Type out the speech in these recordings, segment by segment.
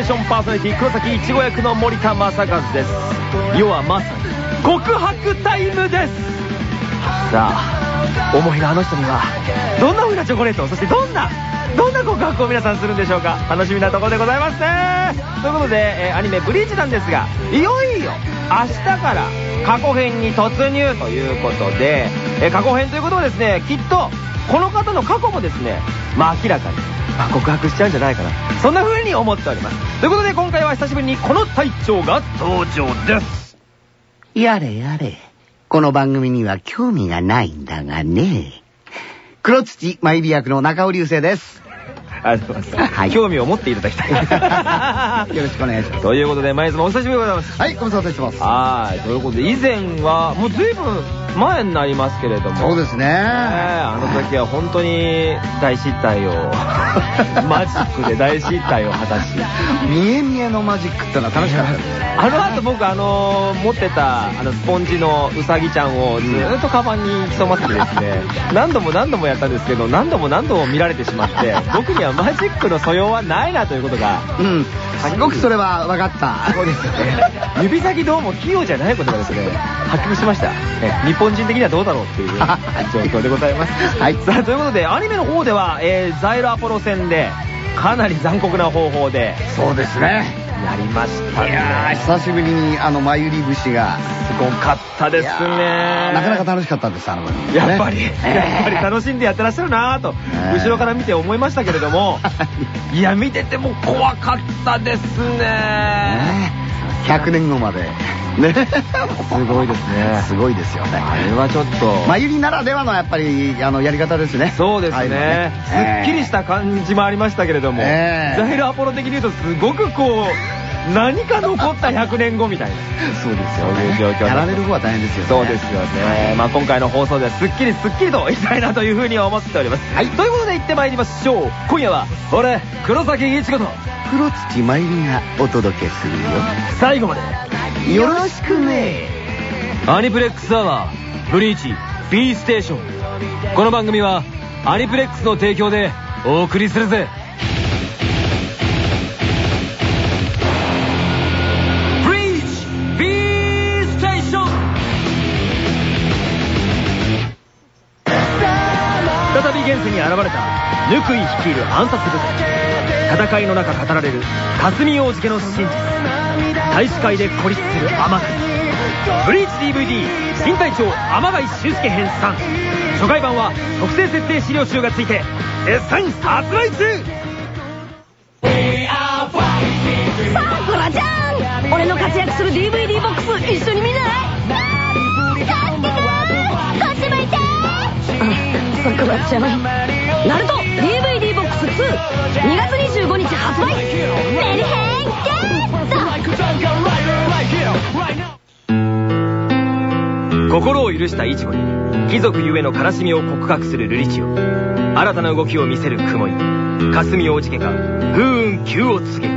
ーションパーソナリティ黒崎いちご役の森田正和です。世はまさに告白タイムです。さあ思いのあの人にはどんな風なチョコレートそしてどんなどんな告白を皆さんするんでしょうか。楽しみなところでございます。ねということで、えーアニメ「ブリーチ」なんですがいよいよ明日から過去編に突入ということで、えー過去編ということはですねきっとこの方の過去もですねまあ明らかに、まあ告白しちゃうんじゃないかなそんな風に思っておりますということで今回は久しぶりにこの隊長が登場ですやれやれ。この番組には興味がないんだがね。黒土まゆり役の中尾流星です。ありがとうございます、はい興味を持っていただきたいよろしくお願いします。ということで、前津もお久しぶりでございます。はい、ご無沙汰してます。はい。ということで、以前は、もう随分前になりますけれども。そうですね。あの時は本当に大失態を、マジックで大失態を果たし。見え見えのマジックってのは楽しかったです。あの後僕あの持ってたあのスポンジのうさぎちゃんをずーっとカバンに潜ませてですね 何度も何度もやったんですけど何度も何度も見られてしまって僕にはマジックの素養はないなということがうん。すごくそれは分かった。そうですよね。指先どうも器用じゃないことがですね、発覚しました。え日本人的にはどうだろうっていう 状況でございます。はいさあ、ということで、アニメの方では、えーザイルアポロ戦で、かなり残酷な方法で、そうですね。やりましたいやー、ね。久しぶりにあの、まゆり節が。すごかったですね。ーなかなか楽しかったです、あの番組ねやっぱり、やっぱり楽しんでやってらっしゃるなぁと、え後ろから見て思いましたけれども、いや、見てても怖かったですね。ね100年後まで。ね。すごいですね。すごいですよね。あれはちょっと。まゆりならではのやっぱり、あの、やり方ですね。そうですね。すっきりした感じもありましたけれども、ええザイルアポロ的に言うとすごくこう、何か残った100年後みたいな。そうですよそういう状況やられる方は大変ですよね。そうですよね。まあ今回の放送ではすっきりすっきりといきたいなというふうに思っております。はい。ということで行ってまいりましょう。今夜は、俺、黒崎一子と、黒土まゆりがお届けする最後まで、よ。よろしくね。アニプレックスアワー、ブリーチ、B ステーション。この番組は、アニプレックスの提供でお送りするぜ。現世に現れた、ぬくい率いる暗殺部隊。戦いの中語られる、霞王子家の真実。大使会で孤立する天海。ブリーチ DVD 新隊長天貝修介編3初回版は特製設定資料集がついて絶賛発売中さくらちゃん俺の活躍する DVD ボックス一緒にさくらちゃんナルト DVD ボックス22月25日発売。メリヘンゲット。心を許したイチゴに貴族ゆえの悲しみを告白するルリチオ。新たな動きを見せる雲井霞王子家が風雲急を告げる。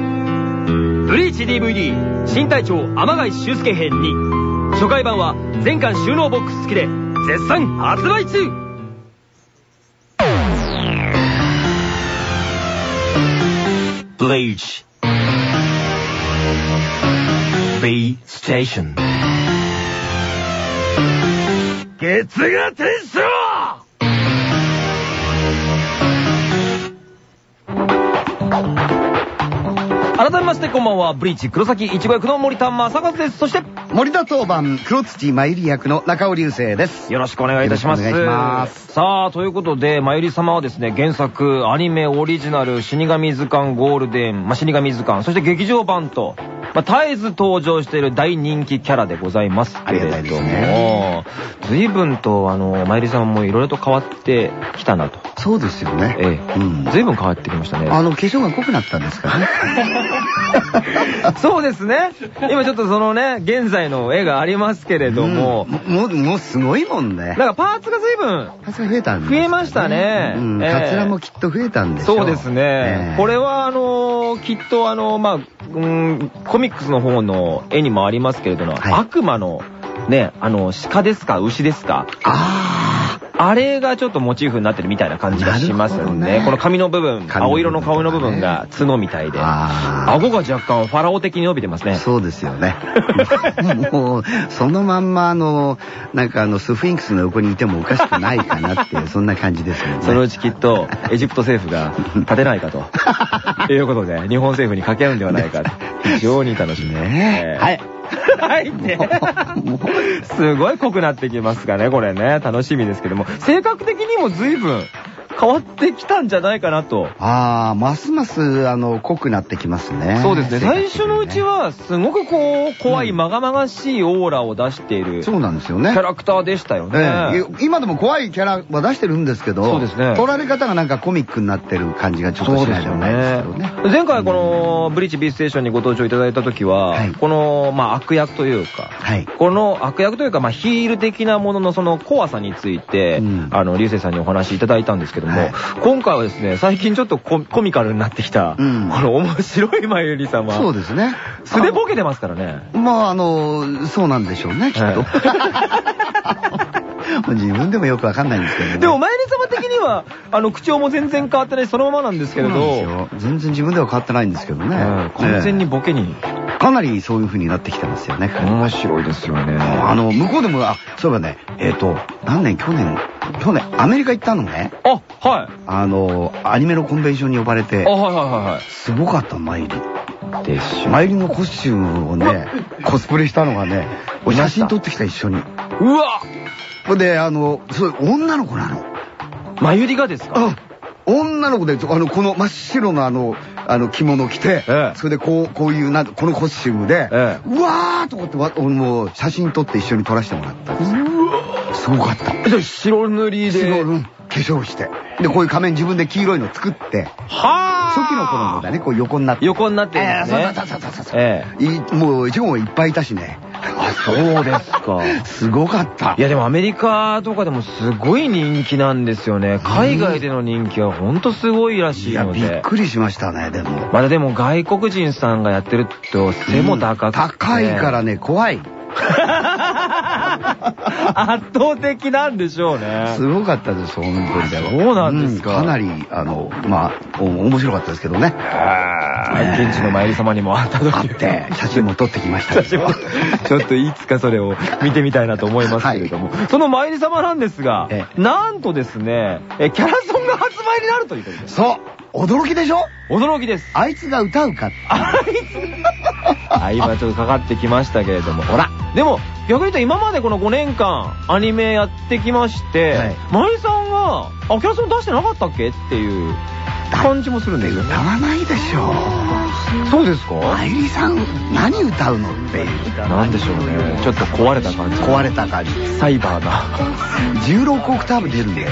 ブリーチ DVD 新隊長天貝修介編2初回版は全巻収納ボックス付きで絶賛発売中。Bleach B Station 月が天章 改めましてこんばんはブリーチ黒崎いちご役の森田正和ですそして森田当番、黒土まゆり役の中尾流星です。よろしくお願いいたします。お願いしますさあ、ということで、まゆり様はですね、原作、アニメオリジナル、死神図鑑ゴールデン、まあ、死神図鑑、そして劇場版と、まあ、絶えず登場している大人気キャラでございますけれども、随分と、あの、まゆりさんもいろいろと変わってきたなと。そうですよね。ええ。うん。随分変わってきましたね。あの、化粧が濃くなったんですかね。そうですね。今ちょっとそのね、現在の絵がありますけれども、うんもう、もうすごいもんね。なんかパーツが随分パーツが増えたんです増えましたねうん。ええカツラもきっと増えたんでしょそうですね。ええこれは、あのーきっと、あのーまあ、うん、コミックスの方の絵にもありますけれども、はい悪魔のね、あの、鹿ですか？牛ですか？ああれがちょっとモチーフになってるみたいな感じがしますよね。この髪の部分、青色の顔の部分が角みたいで、顎が若干ファラオ的に伸びてますね。そうですよね。もう、そのまんま、あの、なんかあの、スフィンクスの横にいてもおかしくないかなっていう、そんな感じですよね。そのうちきっと、エジプト政府が立てないかと。いうことで、日本政府に掛け合うんではないか。非常に楽しみねはい。はいて。すごい濃くなってきますかね、これね。楽しみですけども。性格的にも随分変わってきたんじゃないかなと。ああ、ますます、あの、濃くなってきますね。そうですね。最初のうちは、すごくこう、怖い、うんまがまがしいオーラを出しているキそうなんですよね。ャラクターでしたよえね。え今でも怖いキャラは出してるんですけど、そうですね撮られ方がなんかコミックになってる感じがちょっとしないでもないですけどね。前回このブリッジ B ステーションにご登場いただいた時は、はいこの、まあ、悪役というか、はい。この悪役というか、まあ、ヒール的なもののその怖さについて、うんあの、流星さんにお話いただいたんですけども、はい今回はですね、最近ちょっとココミカルになってきた、うんこの面白いまゆり様。そうですね。素でボケてますからね。まあ、あの、そうなんでしょうね、きっと。自分でもよくわかんないんですけどね。でも、まゆり様的には、あの、口調も全然変わってない、そのままなんですけれど、全然自分では変わってないんですけどね。うん完全にえボケに、えかなりそういう風になってきてますよね。面白いですよね。あの、向こうでも、あ、そういえばね、えっ、と、何年、去年、去年、アメリカ行ったのね。あ、はい。あの、アニメのコンベンションに呼ばれてあ、、はいはいはいはい。すごかった、マイリ。でしょ。マイリのコスチュームをね、コスプレしたのがね、俺写真撮ってきた一緒に。うわほんで、あの、そう、女の子なの。まゆりがですか？あ女の子で、あの、この真っ白のあの、あの、着物着て、ええそれでこう、こういう、なんこのコスチュームで、えうわーとかってもう写真撮って一緒に撮らせてもらったんですよ。すごかった。白塗りで。白うん化粧して。で、こういう仮面自分で黄色いの作って、は初期の頃のだね、こう横になって。横になってね。ええそうそうそうそうそうええいもう、一号もいっぱいいたしね。あ、そうですか。すごかった。いやでもアメリカとかでもすごい人気なんですよね。海外での人気はほんとすごいらしいや、いので。びっくりしましたね、でも。まだでも外国人さんがやってると背も高くて、高いからね、怖い。圧倒的なんでしょうね。すごかったです、本当に。そうなんですかうかなり、あの、まあ、お面白かったですけどね。はい現地の参り様にも会った時あって、写真も撮ってきました。ちょっといつかそれを見てみたいなと思いますけれども、その参り様なんですがえ、なんとですね、えキャラソンが発売になるということです。そう驚きでしょ？驚きです。あいつが歌うか。あ、今ちょっとかかってきましたけれども、ほら。でも、逆に言うと今までこの5年間アニメやってきまして、はいまゆりさんが、あ、キャラソン出してなかったっけっていう感じもするんですよね。歌わないでしょ。そうですか？愛理さん、何歌うのっていう。なんでしょうね。ちょっと壊れた感じ。壊れた感じ。サイバーな。16オクターブ出るんだよ。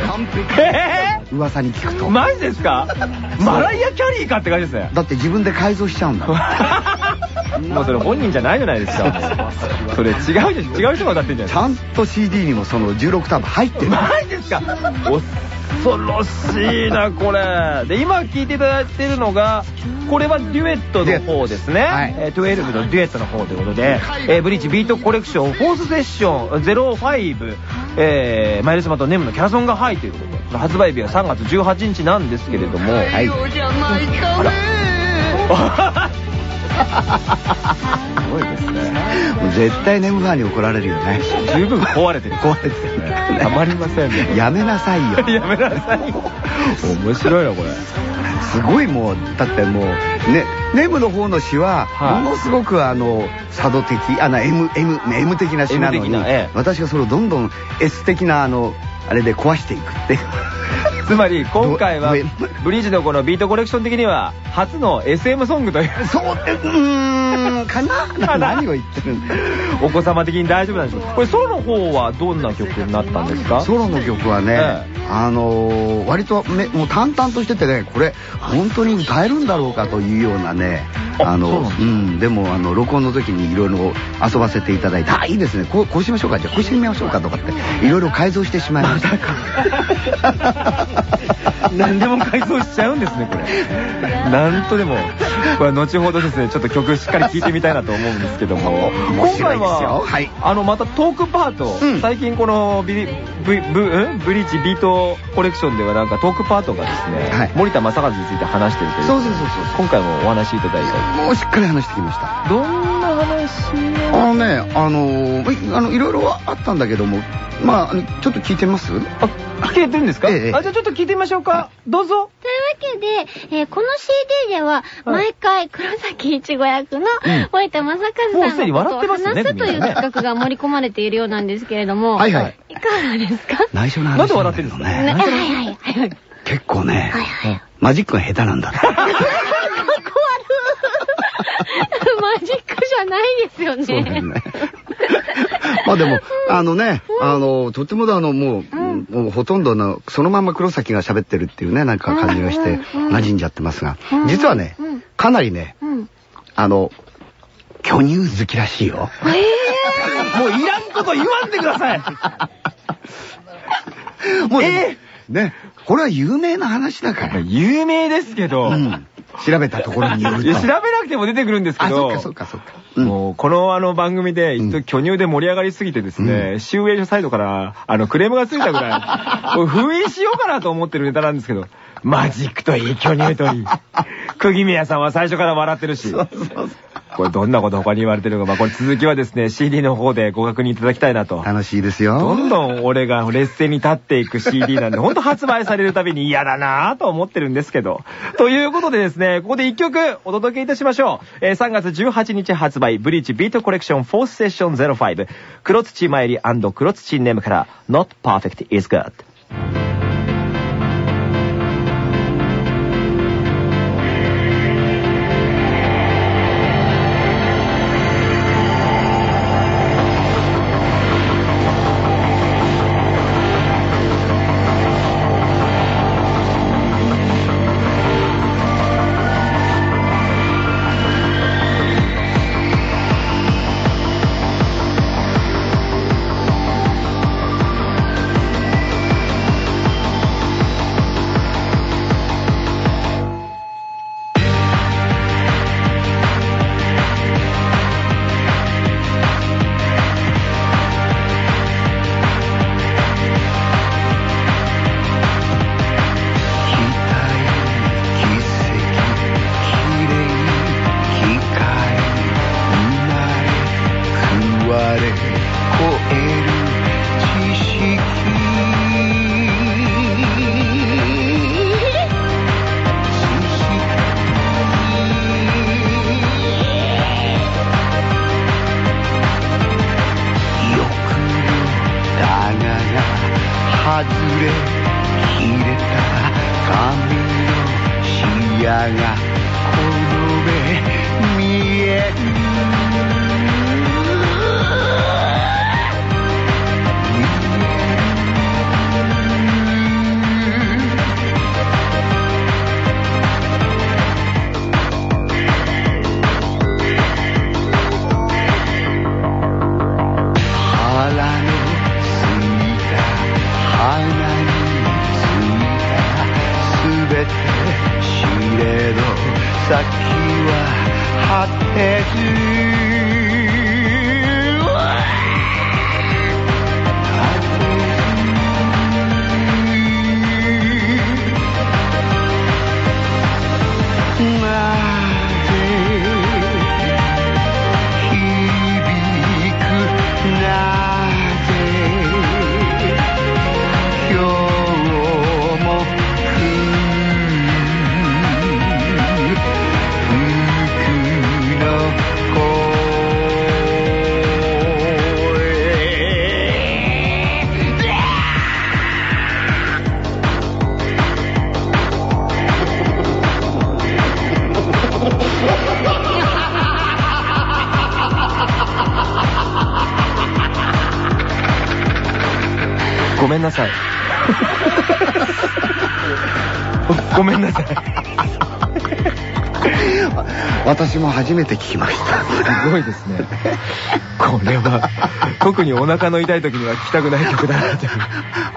え噂に聞くと。ー、マジですか？マライア・キャリーかって感じですね。だって自分で改造しちゃうんだ もうそれ本人じゃないじゃないですか。それ違うじゃん、違う人が歌ってんじゃないですちゃんと CD にもその16オクターブ入ってる。マジですか恐ろしいな、これ。で、今聞いていただいてるのが、これはデュエットの方ですね。はいえー12のデュエットの方ということで、えーブリッジビートコレクションフォースセッション05、えー、マイルスマとネムのキャラソンが入っているということで、発売日は3月18日なんですけれども、はい。すごいですね。絶対ネムファーに怒られるよね。十分壊れてる。壊れてるね。たまりませんね。やめなさいよ。やめなさいよ。面白いな、これ。すごいもう、だってもう、ね、ネムの方の詩は、はいものすごくあの、佐渡的、あの、M、M、M 的な詩なのに、私がそれをどんどん S 的なあの、あれで壊していくっていう。つまり今回はブリーチのこのビートコレクション的には初の SM ソングという。そう、えうーん、かな？何を言ってるんだお子様的に大丈夫なんでしょう。かこれソロの方はどんな曲になったんですか？ソロの曲はね、えあのー割とめもう淡々としててねこれ本当に歌えるんだろうかというようなねあのうんでもあの録音の時にいろいろ遊ばせていただいてあいいですね。こうこうしましょうか。じゃあこうしてみましょうかとかっていろいろ改造してしまいました 何でも改造しちゃうんですねこれ。なんとでも。これ後ほどですねちょっと曲しっかり聴いてみたいなと思うんですけども。面白いですよ。今回は、はい。あのまたトークパート、うん。最近このビリブブん？ブリーチビートコレクションではなんかトークパートがですね、はい。森田正和について話してるというそうそうそうそう今回もお話しいただいたもうしっかり話してきました。どんあのねあのいあのいろいろあったんだけどもまあちょっと聞いてみます？あ聞けてるんですか、ええあじゃあちょっと聞いてみましょうか。どうぞ。というわけで、えーこの CD では、毎回黒崎いちご役の森田正和さんのことを話すという企画が盛り込まれているようなんですけれども、はいはい。いかがですか？内緒なんで笑ってるんですか？ね、ねはいはいはいはい。結構ねはいはい。マジックが下手なんだ マジないですよね。そうだよね。まあでも、あのね、あの、とてもあの、もう、もうほとんどの、そのまま黒崎が喋ってるっていうね、なんか感じがして、馴染んじゃってますがうん、実はねうん、かなりね、うん。あの、巨乳好きらしいよ。もういらんこと言わんでください もうえね、これは有名な話だから。有名ですけど、うん。調べたところによると。いや調べなくても出てくるんですけあ、そどっかそっかそっか。うんもう、このあの番組で、うん一時巨乳で盛り上がりすぎてですね、集英所サイドから、あの、クレームがついたぐらい、封印しようかなと思ってるネタなんですけど、マジックといい、巨乳といい。釘宮さんは最初から笑ってるし、これどんなこと他に言われてるのか、まあこれ続きはですね、CD の方でご確認いただきたいなと。楽しいですよ。どんどん俺が劣勢に立っていく CD なんで、ほんと発売されるたびに嫌だなぁと思ってるんですけど。ということでですね、ここで一曲お届けいたしましょう。えー3月18日発売、ブリーチビートコレクション 4th セッション05、黒土まいり黒土ネームから Not Perfect is Good。めんなさい。ごめんなさい。私も初めて聞きました。すごいですね。これは、特にお腹の痛い時には聴きたくない曲だなという。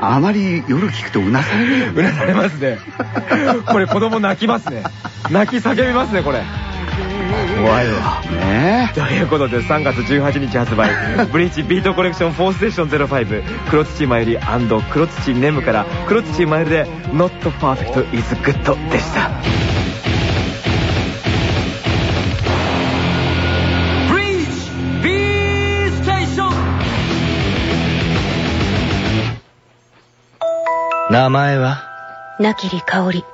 あまり夜聞くとうなされるようなされますね。これ子供泣きますね。泣き叫びますね、これ。怖いわ。ねということで3月18日発売 ブリーチビートコレクション4ステーション05黒土まゆり黒土ネムから黒土まゆりで Not Perfect is Good でしたブリーチ B ステーション名前は？なきり香り。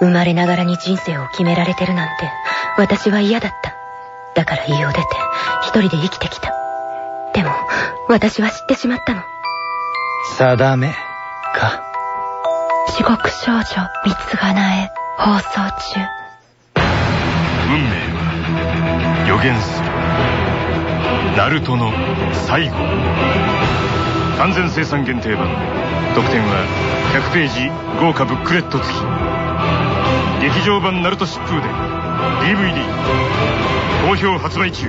生まれながらに人生を決められてるなんて、私は嫌だった。だから家を出て、一人で生きてきた。でも、私は知ってしまったの。定めか。地獄少女三つがなえ、放送中。運命は予言するナルトの最後完全生産限定版特典は100ページ豪華ブックレット付き劇場版ナルト疾風伝 DVD 好評発売中。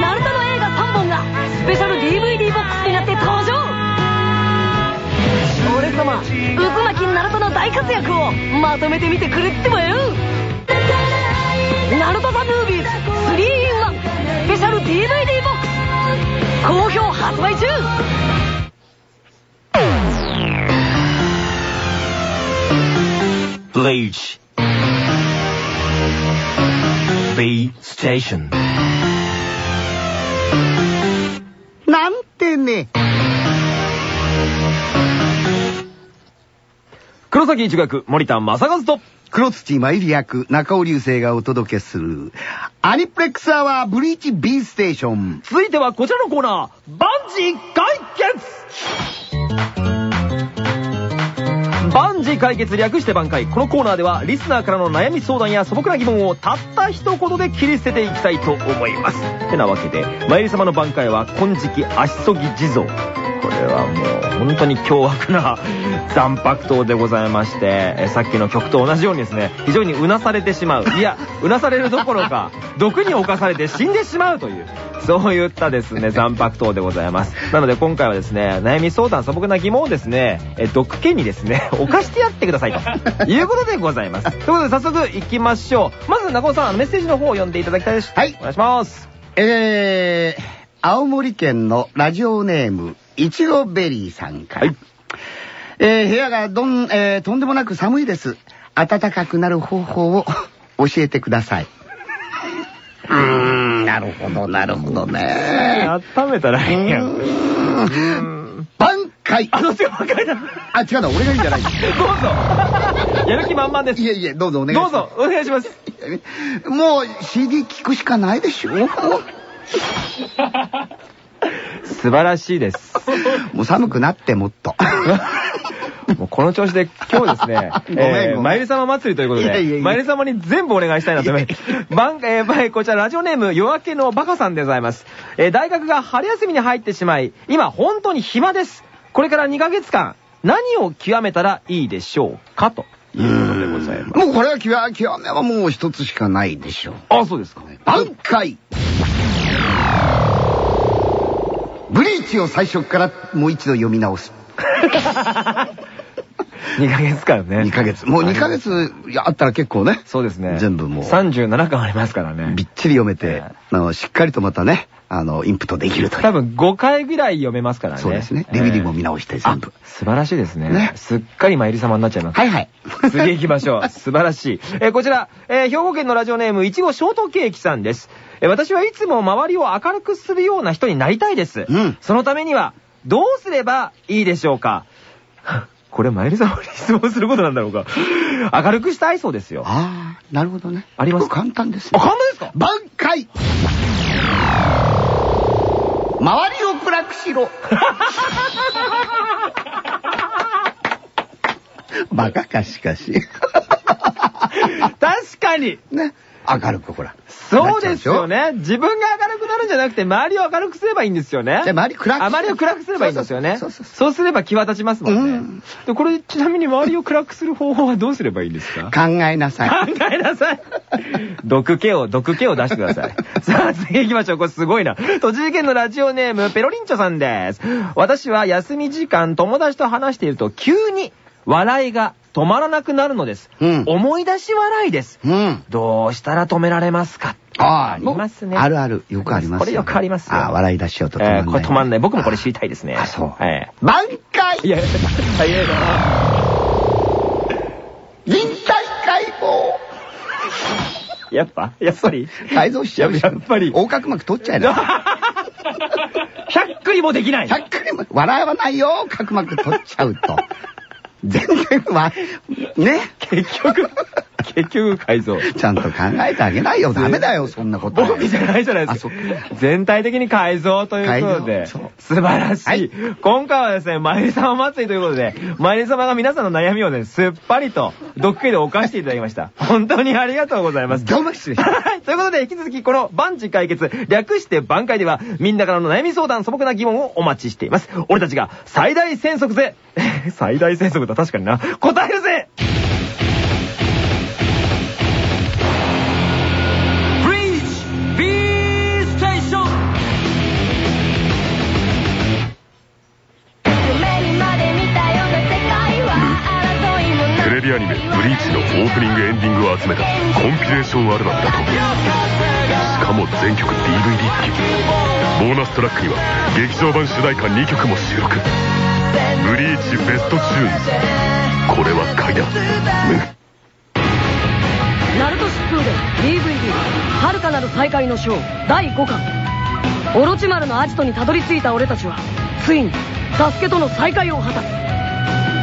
ナルトの映画3本がスペシャル DVD ボックスになって登場。俺様渦巻きナルトの大活躍をまとめてみてくれってばよ。ナルトザムービーズ 3-in-1 スペシャル DVD ボックス好評発売中。Bleach B Station なんてね。黒崎一学森田正和と黒土まゆり役中尾流星がお届けするアニプレックスアワーブリーチ B ステーション。続いてはこちらのコーナー万事解決万事解決略して挽回このコーナーではリスナーからの悩み相談や素朴な疑問をたった一言で切り捨てていきたいと思います。てなわけでまゆり様の挽回は金色足そぎ地蔵。これはもう本当に凶悪な残白刀でございましてえさっきの曲と同じようにですね非常にうなされてしまう。いやうなされるどころか毒に侵されて死んでしまうというそういったですね残白刀でございます。なので今回はですね悩み相談素朴な疑問をですねえ毒気にですね 犯してやってくださいということでございます。ということで早速行きましょう。まず中尾さんメッセージの方を読んでいただきたいです。はい。お願いします。えー、青森県のラジオネーム、いちごベリーさんから。はい。えー部屋がどん、えーとんでもなく寒いです。暖かくなる方法を 教えてください。うーん、なるほど、なるほどね。温めたらいいやん。卍解。あの手を分かれたどうあ、違うな、俺がいいんじゃないぞ。やる気満々です。いえいえ、どうぞお願いします。どうぞお願いします。もう CD 聞くしかないでしょ？素晴らしいですもう寒くなってもっと。もうこの調子で今日ですね、えー、まゆり様祭りということで、まゆり様に全部お願いしたいなと思います。番、えーはいこちらラジオネーム夜明けのバカさんでございます。えー大学が春休みに入ってしまい、今本当に暇です。これから2ヶ月間、何を極めたらいいでしょうかということでございます。もうこれは極極めはもう一つしかないでしょう。あ、そうですか。挽回ブリーチを最初からもう一度読み直す。2ヶ月間ね。2ヶ月。もう2ヶ月あったら結構ね。そうですね。全部もう37巻ありますからね。びっちり読めて、あの、しっかりとまたね、あの、インプットできるという。多分5回ぐらい読めますからね。そうですね。えー DVD も見直して全部。あ素晴らしいですね。ねすっかり参り様になっちゃいます。はいはい。次行きましょう。素晴らしい。えーこちら、えー兵庫県のラジオネーム、いちごショートケーキさんです。えー私はいつも周りを明るくするような人になりたいです。うんそのためには、どうすればいいでしょうか？これ、参り様に質問することなんだろうか？明るくしたいそうですよ。ああ、なるほどね。あります？簡単ですあ、よ。簡単ですか？挽回周りを暗くしろ バカかしかし。確かにね。明るくほら。そうですよね。自分が明るくなるんじゃなくて、周りを明るくすればいいんですよね。じゃあ周り暗くあ周りを暗くすればいいんですよね。そうすれば際立ちますもんね。うんでこれ、ちなみに周りを暗くする方法はどうすればいいんですか？考えなさい。考えなさい。毒気を、毒気を出してください。さあ、次行きましょう。これすごいな。栃木県のラジオネーム、ペロリンチョさんです。私は休み時間、友達と話していると、急に笑いが止まらなくなるのです。うん思い出し笑いです。うん。どうしたら止められますか？あありますね。あるある。よくありますこれよくありますよ。あ笑い出しようと止まんない。えーこれ止まんない。僕もこれ知りたいですね。あそうええいやいや、早いな。人体解剖やっぱ？やっぱり？改造しちゃうしやっぱり？横隔膜取っちゃえな。100クリもできない。100回も笑わないよ、角膜取っちゃうと。全然わ、ね？結局、結局改造。ちゃんと考えてあげないよ。ダメだよ、そんなこと。僕じゃないじゃないですか。全体的に改造ということで、素晴らしい。はい今回はですね、マリ様祭りということで、マリ様が皆さんの悩みをね、すっぱりと、ドッキリで犯していただきました。本当にありがとうございます。どうも失礼しましたはい。ということで、引き続きこの万事解決、略して挽回では、みんなからの悩み相談、素朴な疑問をお待ちしています。俺たちが最大戦速で、最大戦速だ、確かにな。答えるぜアニメ「ブリーチ」のオープニングエンディングを集めたコンピレーションアルバムだとしかも全曲 DVD 付き。ボーナストラックには劇場版主題歌2曲も収録。ブリーチベストチューンこれは買いだ。ナルト疾風伝 DVD「遥かなる再会の章」第5巻。オロチマルのアジトにたどり着いた俺たちはついにサスケとの再会を果たす。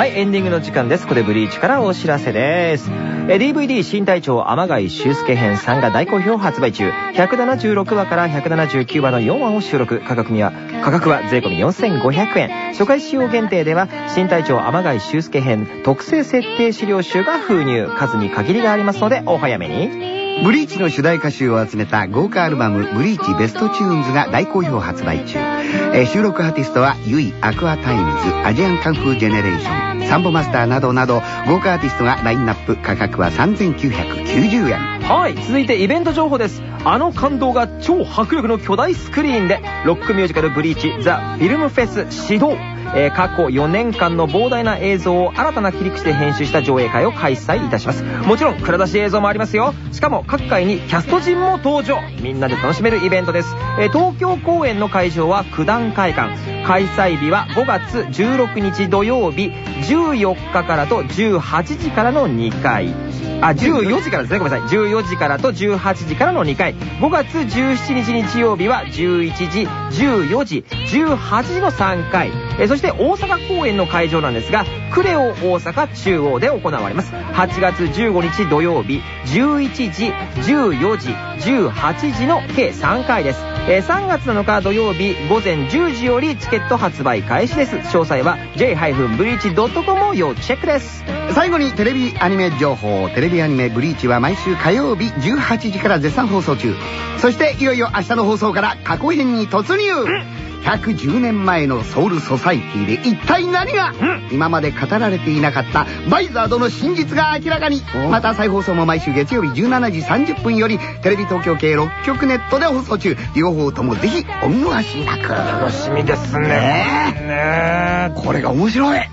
はい、エンディングの時間です。ここでブリーチからお知らせです。え DVD 新隊長天貝繍助編3が大好評発売中。176話から179話の4話を収録。価格には、価格は税込み4500円。初回使用限定では、新隊長天貝繍助編特製設定資料集が封入。数に限りがありますので、お早めに。ブリーチの主題歌集を集めた豪華アルバム「ブリーチベストチューンズ」が大好評発売中、えー収録アーティストは YUI Aqua Timez ASIAN KUNG-FU GENERATION サンボマスターなどなど豪華アーティストがラインナップ価格は3990円はい、続いてイベント情報です。あの感動が超迫力の巨大スクリーンで、ロックミュージカルブリーチザ・フィルムフェス始動。えー過去4年間の膨大な映像を新たな切り口で編集した上映会を開催いたします。もちろん、蔵出し映像もありますよ。しかも、各界にキャスト陣も登場。みんなで楽しめるイベントです。えー東京公演の会場は九段会館。開催日は5月16日土曜日、14日からと18時からの2回。あ、14時からですね。ごめんなさい。14時からと18時からの2回。5月17日日曜日は11時、14時、18時の3回。えそして大阪公演の会場なんですが、クレオ大阪中央で行われます。8月15日土曜日、11時、14時、18時の計3回です。え3月7日土曜日午前10時よりチケット発売開始です。詳細は j-breach.com を要チェックです。最後にテレビアニメ情報テレビアニメ「ブリーチ」は毎週火曜日18時から絶賛放送中そしていよいよ明日の放送から過去編に突入110年前のソウルソサイティで一体何が今まで語られていなかったバイザードの真実が明らかに。また再放送も毎週月曜日17時30分よりテレビ東京系6局ネットで放送中。両方ともぜひお見逃しなく。楽しみですね。ねねこれが面白い。あ、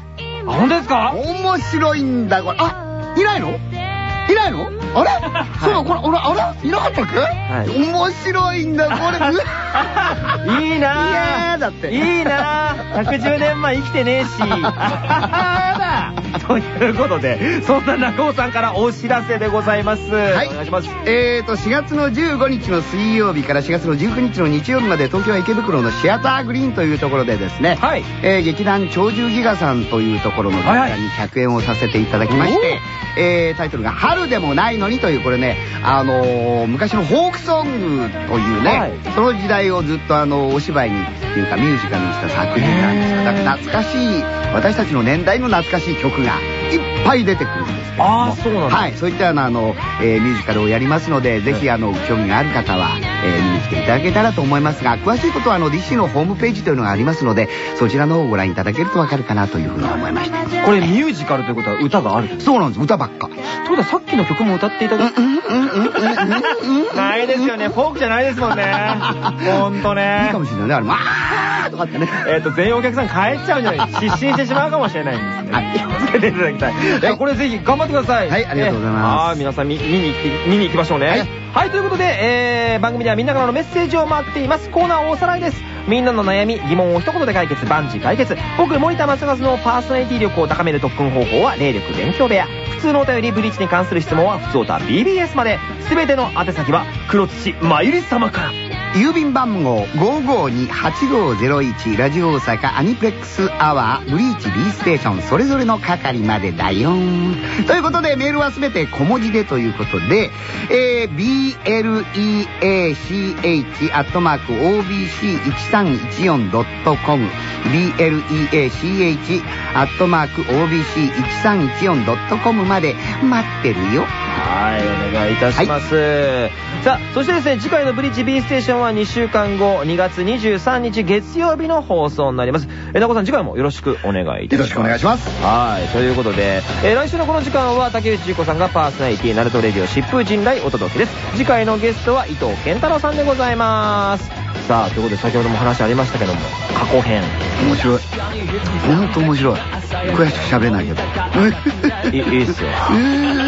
本当ですか？面白いんだ。これあいないの？いないの？あれ？そう、これ、俺、あれ？いなかったっけい面白いんだ、これ。いいなぁいやーだっていいなぁ !110 年前生きてねえし。ということで、そんな中尾さんからお知らせでございます。はいお願いします。えーと、4月の15日の水曜日から4月の19日の日曜日まで東京池袋のシアターグリーンというところでですね、はいえー劇団鳥獣ギガさんというところの劇団に100円をさせていただきまして、えータイトルが「春でもないのに」というこれね、あのー昔のフォークソングというね、はい。その時代をずっとあのお芝居にっていうかミュージカルにした作品なんですよ。だから懐かしい私たちの年代の懐かしい曲がいっぱい出てくるあーそうなんだはいそういったあの、えーミュージカルをやりますのでぜひあの興味がある方は、えー見に来ていただけたらと思いますが詳しいことはあの DC のホームページというのがありますのでそちらの方をご覧いただけるとわかるかなというふうに思いましたこれミュージカルということは歌があるそうなんです歌ばっかことはさっきの曲も歌っていただくないですよね。フォークじゃないですもんね。ほんといいねか。もしれないねあれあーとかってねえっと、全員お客さん帰っちゃうんじゃない失神してしまうかもしれないんですね。はい気をつけていただきたい。いや、これぜひ頑張ってください。はいありがとうございますはい、皆さん見見に行って、見に行きましょうね。はいはい、ということで、えー、番組ではみんなからのメッセージを待っています。コーナーおさらいです。みんなの悩み、疑問を一言で解決、万事解決。僕、森田正和のパーソナリティ力を高める特訓方法は、霊力勉強部屋。普通のお便り、ブリーチに関する質問は、普通おた BBS まで。すべての宛先は、黒土まゆり様から。郵便番号552-8501ラジオ大阪アニプレックスアワーブリーチ B ステーションそれぞれの係までだよ。ということでメールはすべて小文字でということで、えー、BLEACH アットマーク OBC1314.com BLEACH アットマーク OBC1314.com まで待ってるよ。はい、お願いいたします。さあ、そしてですね、次回のブリッジ B ステーションは2週間後、2月23日月曜日の放送になります。え、なこさん、次回もよろしくお願いいたします。よろしくお願いしますはい、ということで、えー来週のこの時間は竹内千子さんがパーソナリティナルトレディオ疾風陣来お届けです。次回のゲストは伊藤健太郎さんでございます。さあ、ということで先ほども話ありましたけども、過去編。面白い本当面白い詳しく喋れないけどいいいっすよ。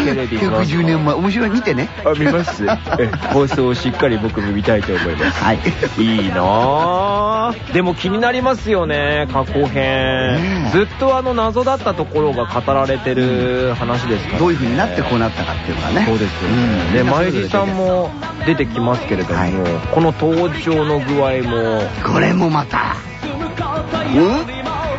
テレビ見ます110年前面白い見てねあ、見ますえ放送をしっかり僕も見たいと思います。はいいいなぁ。でも気になりますよね、過去編。ずっとあの謎だったところが語られてる話ですから、ね。どういう風になってこうなったかっていうのがねそうですよね。うんで、まゆりさんも出てきますけれども、はいこの登場の具合も、これもまた。うん？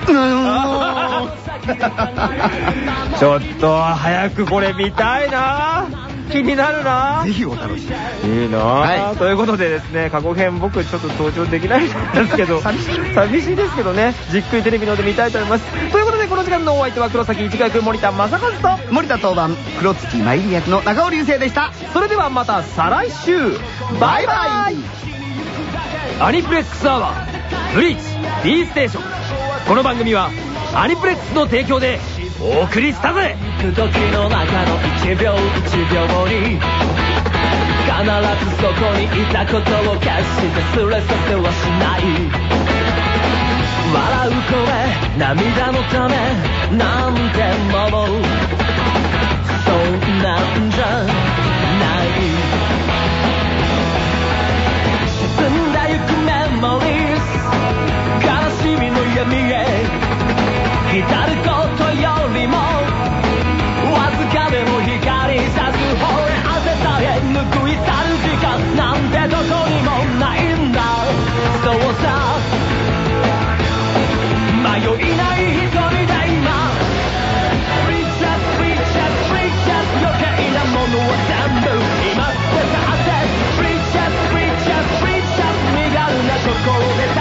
ちょっと早くこれ見たいな。気になるな。ぜひお楽しみいいな。ぁ、はい。ということでですね、過去編僕ちょっと登場できないんですけど、寂しい。寂しいですけどね、じっくりテレビので見たいと思います。ということでこの時間のお相手は黒崎一学森田正和と、森田当番黒土まゆり役の中尾流星でした。それではまた再来週。バイバイアニプレックスアワー、ブリーチ B ステーション。この番組はアニプレックスの提供でお送りしたぜ。行く時の中の1秒1秒に必ずそこにいたことを決してすれさせはしない。笑う声涙のためなんてもうそんなんじゃくメモリーズ悲しみの闇へ浸ることよりもわずかでも光さす方へ汗さえ拭い去る時間なんてどこにもないんだそうさ Socorro, metade.